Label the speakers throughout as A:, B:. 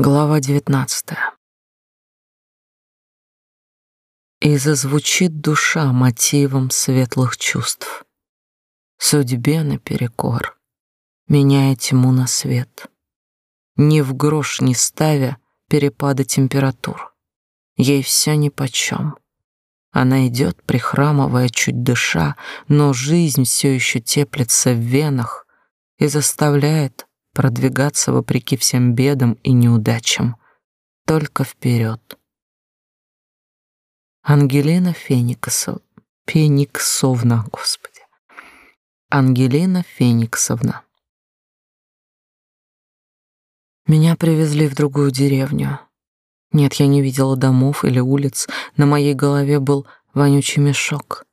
A: Глава девятнадцатая. И зазвучит душа мотивом светлых чувств. Судьбе наперекор, меняя тьму на свет. Ни в грош не ставя перепады температур. Ей все нипочем. Она идет, прихрамывая, чуть дыша, но жизнь все еще теплится в венах и заставляет продвигаться вопреки всем бедам и неудачам, только вперед. Ангелина Фениксов... Фениксовна, Господи. Ангелина Фениксовна. Меня привезли в другую деревню. Нет, я не видела домов или улиц. На моей голове был вонючий мешок.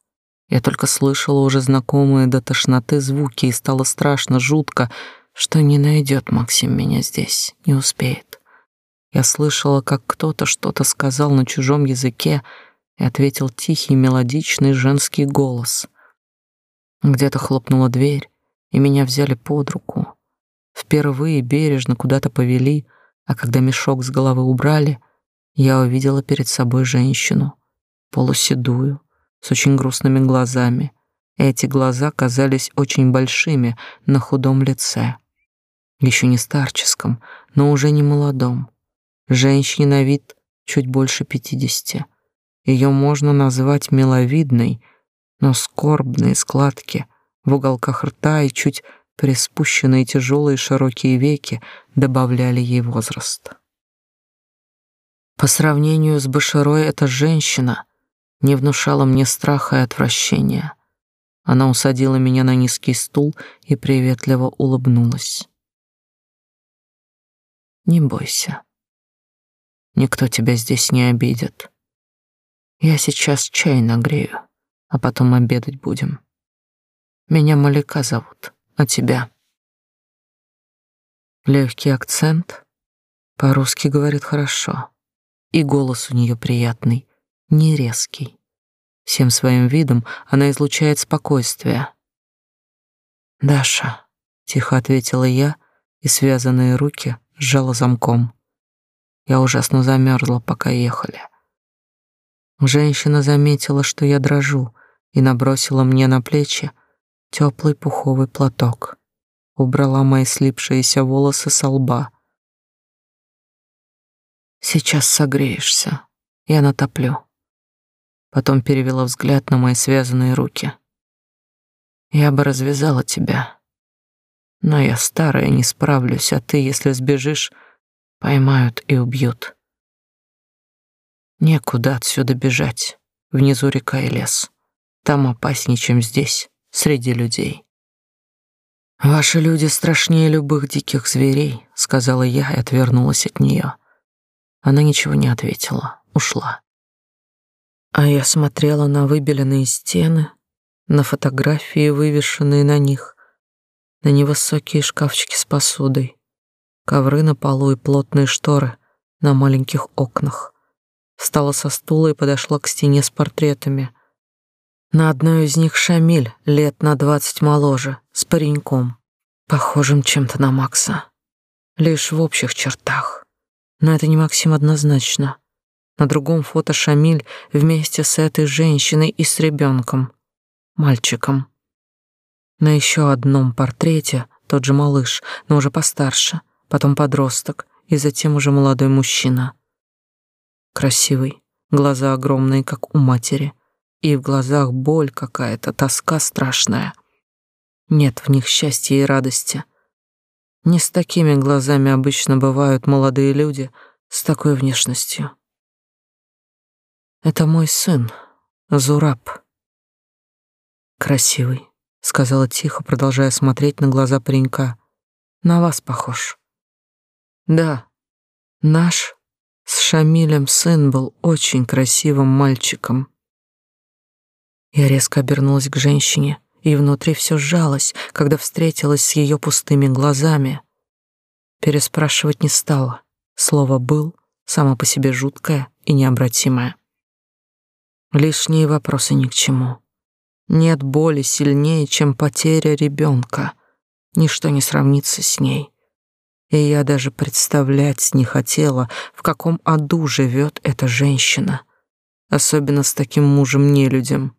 A: Я только слышала уже знакомые до тошноты звуки, и стало страшно, жутко, что не найдет Максим меня здесь, не успеет. Я слышала, как кто-то что-то сказал на чужом языке и ответил тихий мелодичный женский голос. Где-то хлопнула дверь, и меня взяли под руку. Впервые бережно куда-то повели, а когда мешок с головы убрали, я увидела перед собой женщину, полуседую, с очень грустными глазами. Эти глаза казались очень большими на худом лице еще не старческом, но уже не молодом. Женщине на вид чуть больше пятидесяти. Ее можно назвать миловидной, но скорбные складки в уголках рта и чуть приспущенные тяжелые широкие веки добавляли ей возраст. По сравнению с Баширой эта женщина не внушала мне страха и отвращения. Она усадила меня на низкий стул и приветливо улыбнулась. Не бойся. Никто тебя здесь не обидит. Я сейчас чай нагрею, а потом обедать будем. Меня Малика зовут, а тебя? Легкий акцент, по-русски говорит хорошо, и голос у нее приятный, не резкий. Всем своим видом она излучает спокойствие. «Даша», — тихо ответила я, и связанные руки сжала замком. Я ужасно замерзла, пока ехали. Женщина заметила, что я дрожу, и набросила мне на плечи теплый пуховый платок. Убрала мои слипшиеся волосы со лба. Сейчас согреешься. Я натоплю. Потом перевела взгляд на мои связанные руки. Я бы развязала тебя, но я старая, не справлюсь, а ты, если сбежишь, поймают и убьют. Некуда отсюда бежать. Внизу река и лес. Там опаснее, чем здесь, среди людей. Ваши люди страшнее любых диких зверей, сказала я и отвернулась от нее. Она ничего не ответила, ушла. А я смотрела на выбеленные стены, на фотографии, вывешенные на них, на невысокие шкафчики с посудой, ковры на полу и плотные шторы на маленьких окнах. Встала со стула и подошла к стене с портретами. На одной из них Шамиль, лет на двадцать моложе, с пареньком, похожим чем-то на Макса. Лишь в общих чертах. Но это не Максим однозначно. На другом фото Шамиль вместе с этой женщиной и с ребенком, мальчиком. На еще одном портрете тот же малыш, но уже постарше, потом подросток и затем уже молодой мужчина. Красивый, глаза огромные, как у матери, и в глазах боль какая-то, тоска страшная. Нет в них счастья и радости. Не с такими глазами обычно бывают молодые люди с такой внешностью. Это мой сын, Зураб. Красивый, сказала тихо, продолжая смотреть на глаза паренька. На вас похож. Да, наш с Шамилем сын был очень красивым мальчиком. Я резко обернулась к женщине, и внутри все сжалось, когда встретилась с ее пустыми глазами. Переспрашивать не стала. Слово «был» само по себе жуткое и необратимое. Лишние вопросы ни к чему. Нет боли сильнее, чем потеря ребенка. Ничто не сравнится с ней. и я даже представлять не хотела, в каком аду живет эта женщина, особенно с таким мужем-нелюдем.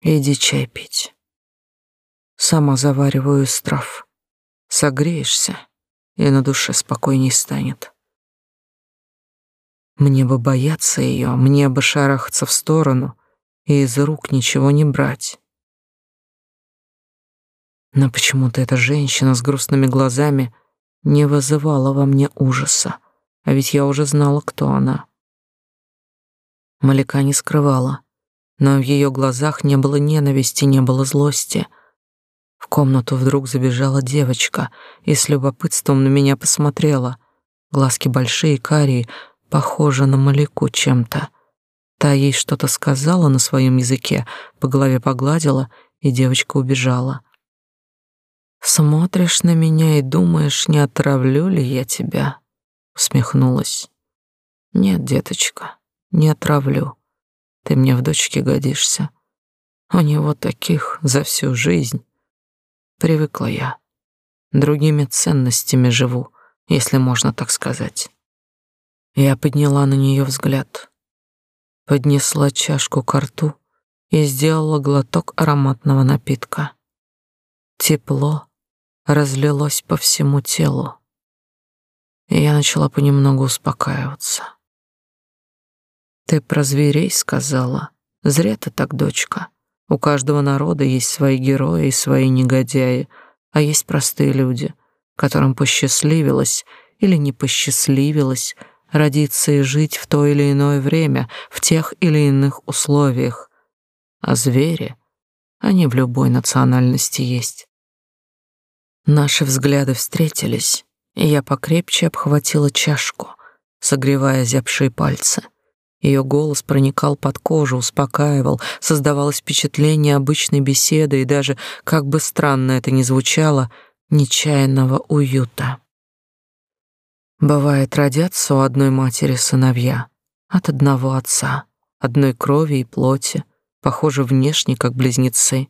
A: Иди чай пить. Сама завариваю из трав. Согреешься, и на душе спокойней станет. Мне бы бояться ее, мне бы шарахаться в сторону и из рук ничего не брать. Но почему-то эта женщина с грустными глазами не вызывала во мне ужаса, а ведь я уже знала, кто она. Малика не скрывала, но в ее глазах не было ненависти, не было злости. В комнату вдруг забежала девочка и с любопытством на меня посмотрела. Глазки большие, карие, похожа на Малику чем-то. Та ей что-то сказала на своем языке, по голове погладила, и девочка убежала. «Смотришь на меня и думаешь, не отравлю ли я тебя?» Усмехнулась. «Нет, деточка, не отравлю. Ты мне в дочке годишься. У него таких за всю жизнь. Привыкла я. Другими ценностями живу, если можно так сказать. Я подняла на нее взгляд, поднесла чашку к рту и сделала глоток ароматного напитка. Тепло разлилось по всему телу, и я начала понемногу успокаиваться. «Ты про зверей сказала. Зря ты так, дочка. У каждого народа есть свои герои и свои негодяи, а есть простые люди, которым посчастливилось или не посчастливилось родиться и жить в то или иное время, в тех или иных условиях. А звери, они в любой национальности есть. Наши взгляды встретились, и я покрепче обхватила чашку, согревая зябшие пальцы. Ее голос проникал под кожу, успокаивал, создавалось впечатление обычной беседы и даже, как бы странно это ни звучало, нечаянного уюта. Бывает, родятся у одной матери сыновья от одного отца, одной крови и плоти, похожи внешне, как близнецы.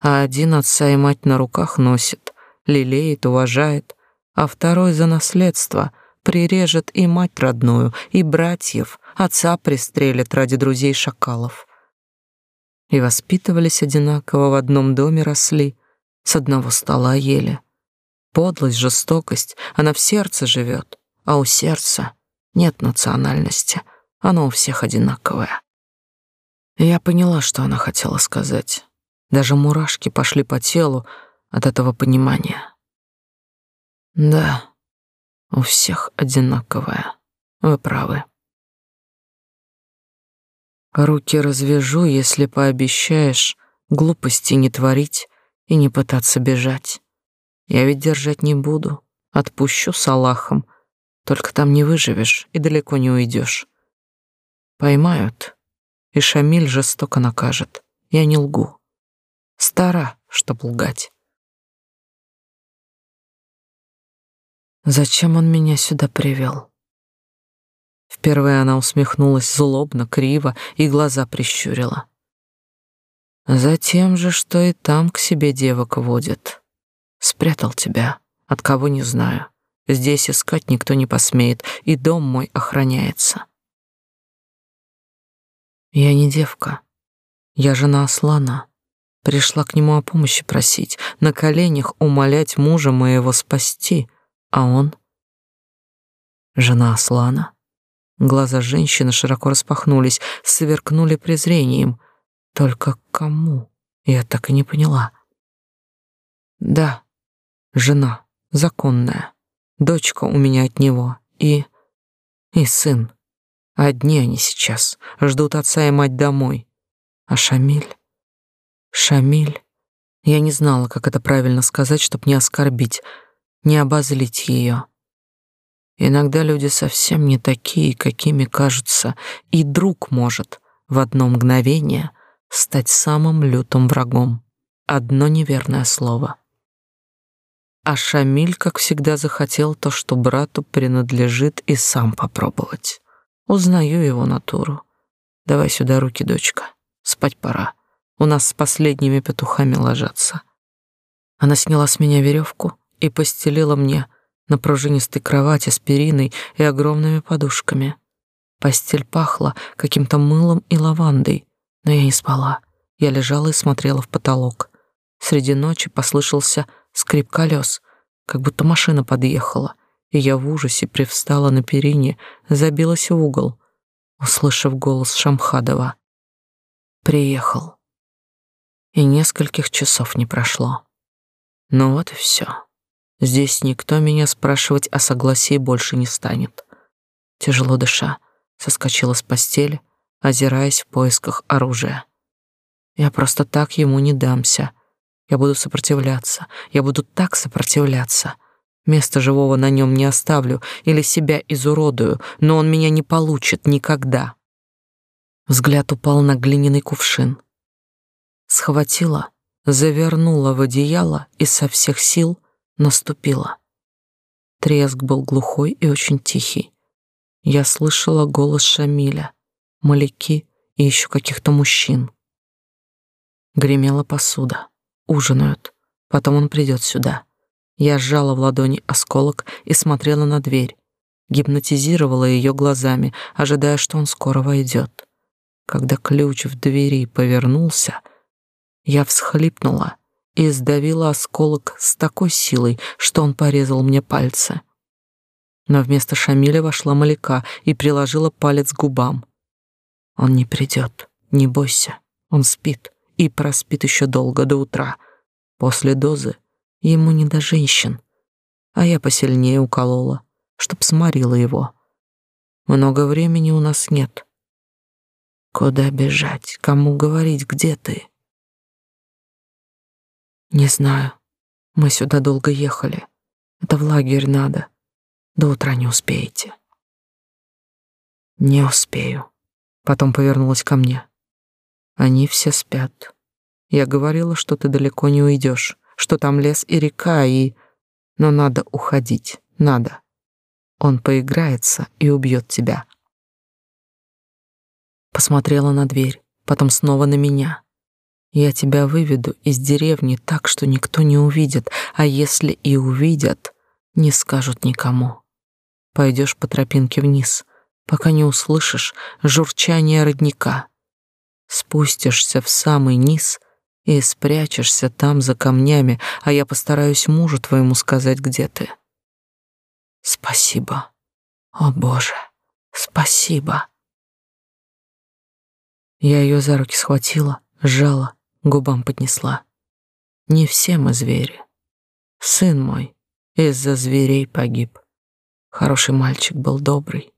A: А один отца и мать на руках носит, лелеет, уважает, а второй за наследство прирежет и мать родную, и братьев, отца пристрелит ради друзей шакалов. И воспитывались одинаково, в одном доме росли, с одного стола ели. Подлость, жестокость, она в сердце живет, а у сердца нет национальности, оно у всех одинаковое. Я поняла, что она хотела сказать. Даже мурашки пошли по телу от этого понимания. Да, у всех одинаковое. Вы правы. Руки развяжу, если пообещаешь глупости не творить и не пытаться бежать. Я ведь держать не буду. Отпущу с Аллахом. Только там не выживешь и далеко не уйдешь. Поймают, и Шамиль жестоко накажет. Я не лгу. Стара, чтоб лгать. Зачем он меня сюда привел? Впервые она усмехнулась злобно, криво и глаза прищурила. Затем же, что и там к себе девок водит. Спрятал тебя, от кого не знаю. Здесь искать никто не посмеет, и дом мой охраняется. Я не девка. Я жена Аслана. Пришла к нему о помощи просить, на коленях умолять мужа моего спасти, а он... Жена Аслана? Глаза женщины широко распахнулись, сверкнули презрением. Только кому? Я так и не поняла. Да, жена, законная, дочка у меня от него и... и сын. Одни они сейчас, ждут отца и мать домой. А Шамиль? Шамиль? Я не знала, как это правильно сказать, чтобы не оскорбить, не обозлить ее. Иногда люди совсем не такие, какими кажутся, и друг может в одно мгновение стать самым лютым врагом. Одно неверное слово — а Шамиль, как всегда, захотел то, что брату принадлежит, и сам попробовать. Узнаю его натуру. Давай сюда руки, дочка. Спать пора. У нас с последними петухами ложатся. Она сняла с меня веревку и постелила мне на пружинистой кровати с периной и огромными подушками. Постель пахла каким-то мылом и лавандой, но я не спала. Я лежала и смотрела в потолок. Среди ночи послышался скрип колес, как будто машина подъехала, и я в ужасе привстала на перине, забилась в угол, услышав голос Шамхадова. Приехал. И нескольких часов не прошло. Ну вот и все. Здесь никто меня спрашивать о согласии больше не станет. Тяжело дыша, соскочила с постели, озираясь в поисках оружия. Я просто так ему не дамся. Я буду сопротивляться. Я буду так сопротивляться. Места живого на нем не оставлю или себя изуродую, но он меня не получит никогда. Взгляд упал на глиняный кувшин. Схватила, завернула в одеяло и со всех сил наступила. Треск был глухой и очень тихий. Я слышала голос Шамиля, Маляки и еще каких-то мужчин. Гремела посуда. Ужинают. Потом он придет сюда. Я сжала в ладони осколок и смотрела на дверь. Гипнотизировала ее глазами, ожидая, что он скоро войдет. Когда ключ в двери повернулся, я всхлипнула и сдавила осколок с такой силой, что он порезал мне пальцы. Но вместо Шамиля вошла Малика и приложила палец к губам. Он не придет, не бойся, он спит и проспит еще долго до утра. После дозы ему не до женщин, а я посильнее уколола, чтоб сморила его. Много времени у нас нет. Куда бежать? Кому говорить, где ты? Не знаю. Мы сюда долго ехали. Это в лагерь надо. До утра не успеете. Не успею. Потом повернулась ко мне. Они все спят. Я говорила, что ты далеко не уйдешь, что там лес и река, и... Но надо уходить, надо. Он поиграется и убьет тебя. Посмотрела на дверь, потом снова на меня. Я тебя выведу из деревни так, что никто не увидит, а если и увидят, не скажут никому. Пойдешь по тропинке вниз, пока не услышишь журчание родника спустишься в самый низ и спрячешься там за камнями, а я постараюсь мужу твоему сказать, где ты. Спасибо. О, Боже, спасибо. Я ее за руки схватила, сжала, губам поднесла. Не все мы звери. Сын мой из-за зверей погиб. Хороший мальчик был добрый.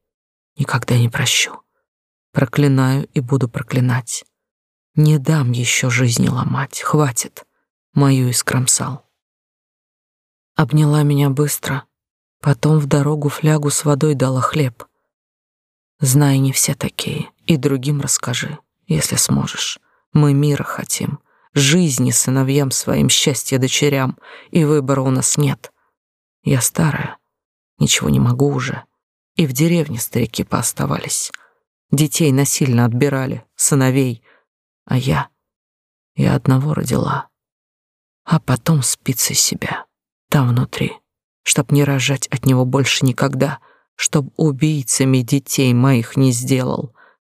A: Никогда не прощу. Проклинаю и буду проклинать. Не дам еще жизни ломать, хватит. Мою искромсал. Обняла меня быстро, потом в дорогу флягу с водой дала хлеб. Знай, не все такие, и другим расскажи, если сможешь. Мы мира хотим, жизни сыновьям своим, счастья дочерям, и выбора у нас нет. Я старая, ничего не могу уже, и в деревне старики пооставались. Детей насильно отбирали, сыновей. А я... Я одного родила. А потом спицы себя. Там внутри. Чтоб не рожать от него больше никогда. Чтоб убийцами детей моих не сделал.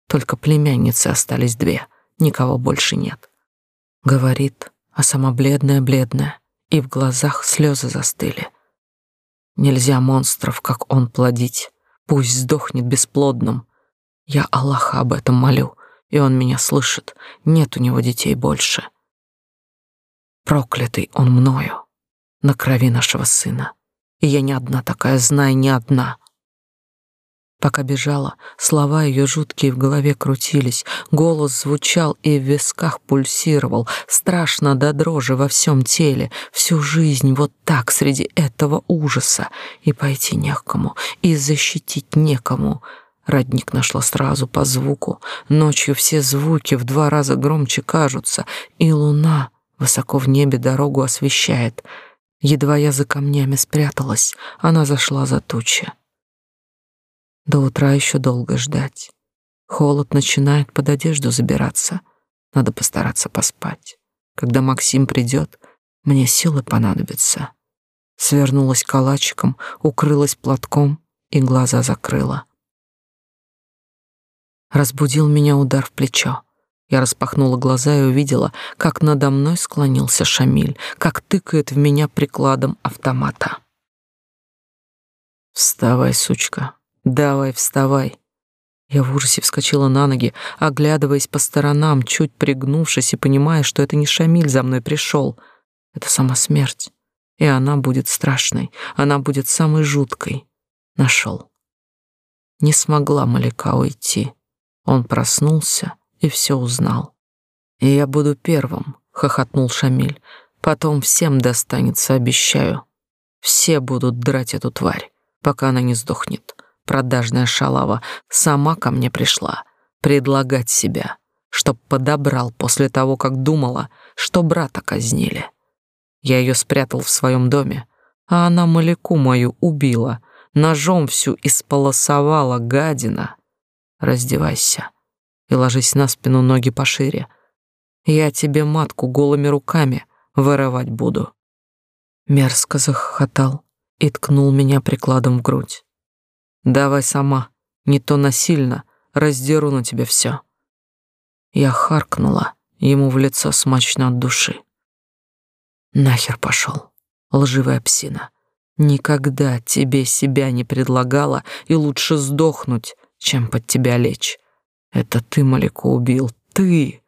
A: Только племянницы остались две. Никого больше нет. Говорит, а сама бледная-бледная. И в глазах слезы застыли. Нельзя монстров, как он, плодить. Пусть сдохнет бесплодным. Я Аллаха об этом молю, и он меня слышит. Нет у него детей больше. Проклятый он мною, на крови нашего сына. И я не одна такая, знай, не одна. Пока бежала, слова ее жуткие в голове крутились, голос звучал и в висках пульсировал, страшно до дрожи во всем теле, всю жизнь вот так среди этого ужаса, и пойти некому, и защитить некому — Родник нашла сразу по звуку. Ночью все звуки в два раза громче кажутся, и луна высоко в небе дорогу освещает. Едва я за камнями спряталась, она зашла за тучи. До утра еще долго ждать. Холод начинает под одежду забираться. Надо постараться поспать. Когда Максим придет, мне силы понадобятся. свернулась калачиком, укрылась платком и глаза закрыла. Разбудил меня удар в плечо. Я распахнула глаза и увидела, как надо мной склонился Шамиль, как тыкает в меня прикладом автомата. «Вставай, сучка, давай, вставай!» Я в ужасе вскочила на ноги, оглядываясь по сторонам, чуть пригнувшись и понимая, что это не Шамиль за мной пришел, это сама смерть. И она будет страшной, она будет самой жуткой. Нашел. Не смогла Маляка уйти. Он проснулся и все узнал. «И я буду первым», — хохотнул Шамиль. «Потом всем достанется, обещаю. Все будут драть эту тварь, пока она не сдохнет. Продажная шалава сама ко мне пришла предлагать себя, чтоб подобрал после того, как думала, что брата казнили. Я ее спрятал в своем доме, а она маляку мою убила, ножом всю исполосовала гадина. Раздевайся и ложись на спину ноги пошире. Я тебе матку голыми руками вырывать буду. Мерзко захохотал и ткнул меня прикладом в грудь. Давай сама, не то насильно, раздеру на тебе все. Я харкнула ему в лицо смачно от души. Нахер пошел, лживая псина. Никогда тебе себя не предлагала, и лучше сдохнуть, чем под тебя лечь. Это ты Малику убил, ты.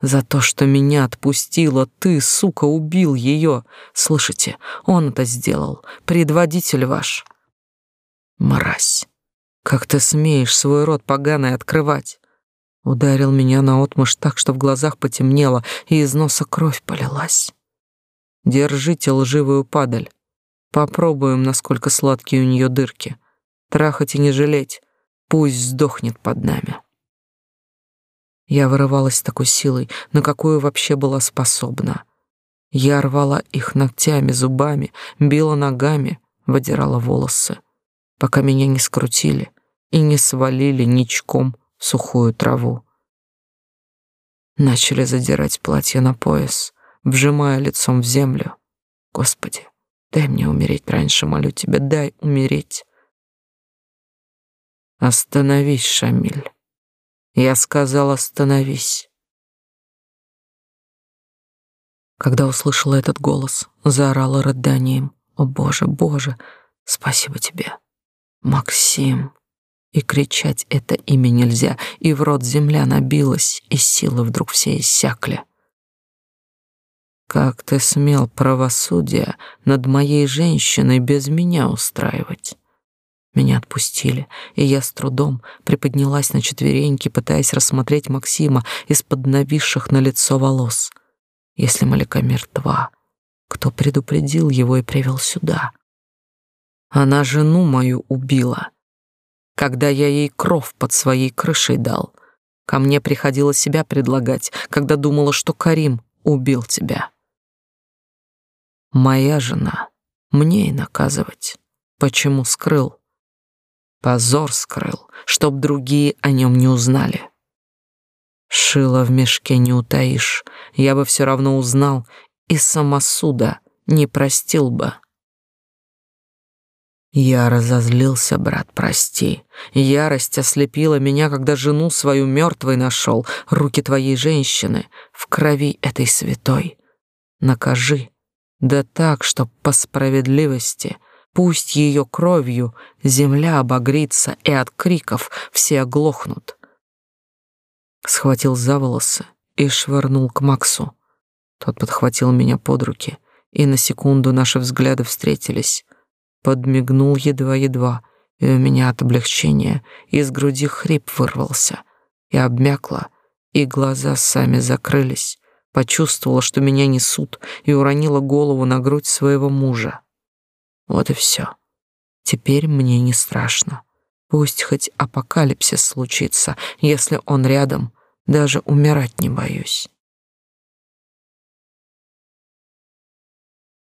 A: За то, что меня отпустила, ты, сука, убил ее. Слышите, он это сделал, предводитель ваш. Мразь, как ты смеешь свой рот поганый открывать? Ударил меня наотмашь так, что в глазах потемнело, и из носа кровь полилась. Держите лживую падаль. Попробуем, насколько сладкие у нее дырки. Трахать и не жалеть. Пусть сдохнет под нами. Я вырывалась с такой силой, на какую вообще была способна. Я рвала их ногтями, зубами, била ногами, выдирала волосы, пока меня не скрутили и не свалили ничком в сухую траву. Начали задирать платье на пояс, вжимая лицом в землю. Господи, дай мне умереть раньше, молю тебя, дай умереть. Остановись, Шамиль. Я сказал, остановись. Когда услышала этот голос, заорала рыданием. О, Боже, Боже, спасибо тебе. Максим. И кричать это имя нельзя, и в рот земля набилась, и силы вдруг все иссякли. Как ты смел правосудие над моей женщиной без меня устраивать? Меня отпустили, и я с трудом приподнялась на четвереньки, пытаясь рассмотреть Максима из-под нависших на лицо волос. Если Малика мертва, кто предупредил его и привел сюда? Она жену мою убила, когда я ей кров под своей крышей дал. Ко мне приходило себя предлагать, когда думала, что Карим убил тебя. Моя жена, мне и наказывать. Почему скрыл? Позор скрыл, чтоб другие о нем не узнали. Шило в мешке не утаишь, я бы все равно узнал и самосуда не простил бы. Я разозлился, брат, прости. Ярость ослепила меня, когда жену свою мертвой нашел, руки твоей женщины в крови этой святой. Накажи, да так, чтоб по справедливости — Пусть ее кровью земля обогрится, и от криков все оглохнут. Схватил за волосы и швырнул к Максу. Тот подхватил меня под руки, и на секунду наши взгляды встретились. Подмигнул едва-едва, и у меня от облегчения из груди хрип вырвался. и обмякла, и глаза сами закрылись. Почувствовала, что меня несут, и уронила голову на грудь своего мужа. Вот и все. Теперь мне не страшно. Пусть хоть апокалипсис случится, если он рядом, даже умирать не боюсь.